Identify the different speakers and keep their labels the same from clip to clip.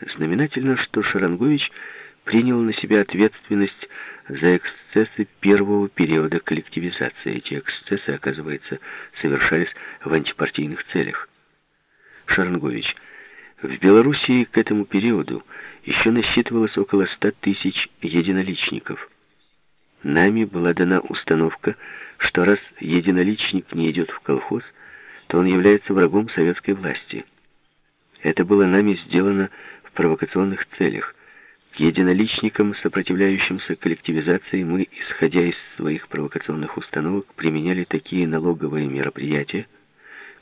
Speaker 1: Знаменательно, что Шарангович принял на себя ответственность за эксцессы первого периода коллективизации. Эти эксцессы, оказывается, совершались в антипартийных целях. Шарангович. В Белоруссии к этому периоду еще насчитывалось около 100 тысяч единоличников. Нами была дана установка, что раз единоличник не идет в колхоз, то он является врагом советской власти. Это было нами сделано провокационных целях. К единоличникам, сопротивляющимся коллективизации, мы, исходя из своих провокационных установок, применяли такие налоговые мероприятия,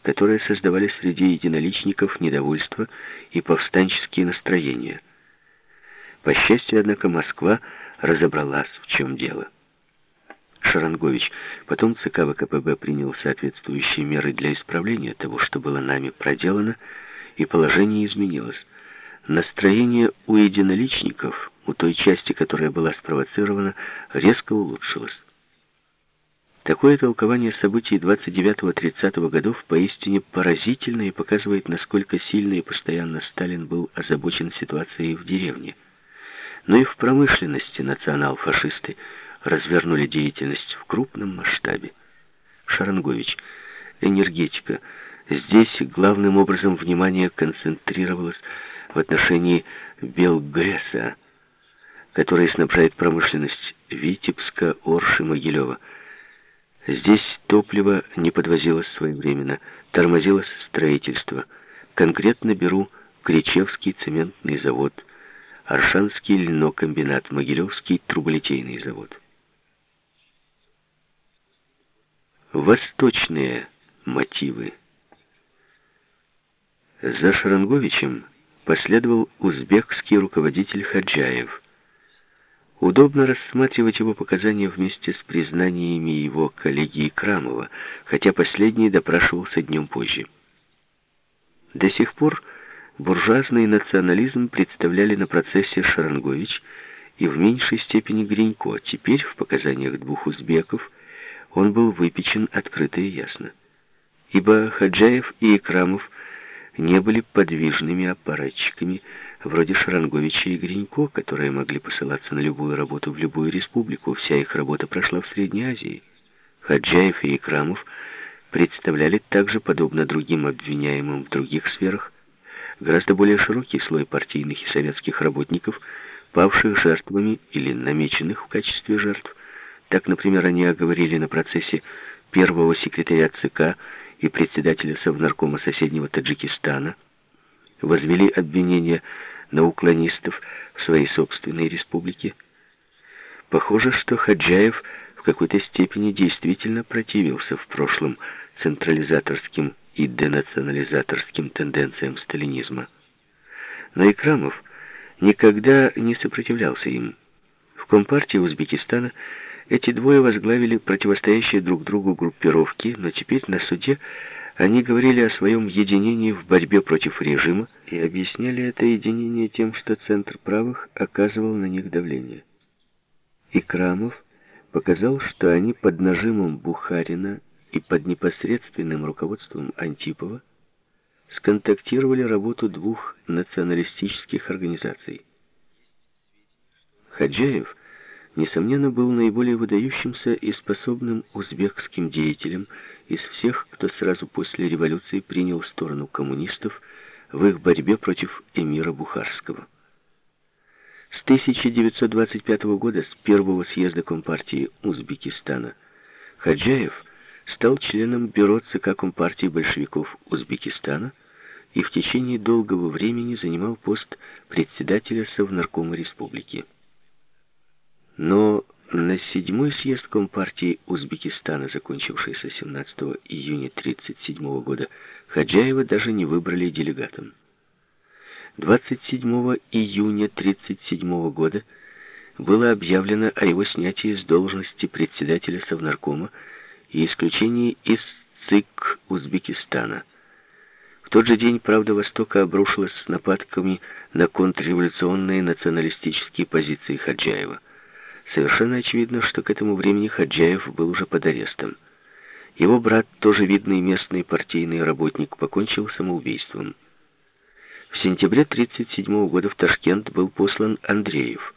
Speaker 1: которые создавали среди единоличников недовольство и повстанческие настроения. По счастью, однако, Москва разобралась, в чем дело. Шарангович. Потом ЦК ВКПБ принял соответствующие меры для исправления того, что было нами проделано, и положение изменилось. Настроение у единоличников, у той части, которая была спровоцирована, резко улучшилось. Такое толкование событий 29-30 годов поистине поразительно и показывает, насколько сильно и постоянно Сталин был озабочен ситуацией в деревне. Но и в промышленности национал-фашисты развернули деятельность в крупном масштабе. Шарангович. Энергетика. Здесь главным образом внимание концентрировалось в отношении Белгреса, который снабжает промышленность Витебска, Орши, Могилева. Здесь топливо не подвозилось своевременно, тормозилось строительство. Конкретно беру Кричевский цементный завод, Аршанский льнокомбинат, Могилевский труболитейный завод. Восточные мотивы. За Шаранговичем последовал узбекский руководитель Хаджаев – Удобно рассматривать его показания вместе с признаниями его коллеги Икрамова, хотя последний допрашивался днем позже. До сих пор буржуазный национализм представляли на процессе Шарангович и в меньшей степени Гринько. Теперь в показаниях двух узбеков он был выпечен открыто и ясно. Ибо Хаджаев и Икрамов не были подвижными аппаратчиками, вроде Шаранговича и Гринько, которые могли посылаться на любую работу в любую республику. Вся их работа прошла в Средней Азии. Хаджаев и Икрамов представляли также, подобно другим обвиняемым в других сферах, гораздо более широкий слой партийных и советских работников, павших жертвами или намеченных в качестве жертв. Так, например, они оговорили на процессе первого секретаря ЦК и председателя Совнаркома соседнего Таджикистана, возвели обвинения на уклонистов в своей собственной республике. Похоже, что Хаджаев в какой-то степени действительно противился в прошлом централизаторским и денационализаторским тенденциям сталинизма. Но Икрамов никогда не сопротивлялся им. В Компартии Узбекистана эти двое возглавили противостоящие друг другу группировки, но теперь на суде они говорили о своем единении в борьбе против режима и объясняли это единение тем, что Центр правых оказывал на них давление. Икрамов показал, что они под нажимом Бухарина и под непосредственным руководством Антипова сконтактировали работу двух националистических организаций. Хаджаев – несомненно, был наиболее выдающимся и способным узбекским деятелем из всех, кто сразу после революции принял сторону коммунистов в их борьбе против эмира Бухарского. С 1925 года, с первого съезда Компартии Узбекистана, Хаджаев стал членом бюро ЦК Компартии большевиков Узбекистана и в течение долгого времени занимал пост председателя Совнаркома республики. Но на седьмой съезд Компартии Узбекистана, закончившийся 17 июня 1937 года, Хаджаева даже не выбрали делегатом. 27 июня 1937 года было объявлено о его снятии с должности председателя Совнаркома и исключении из ЦИК Узбекистана. В тот же день «Правда Востока» обрушилась с нападками на контрреволюционные националистические позиции Хаджаева. Совершенно очевидно, что к этому времени Хаджаев был уже под арестом. Его брат, тоже видный местный партийный работник, покончил самоубийством. В сентябре 1937 года в Ташкент был послан Андреев.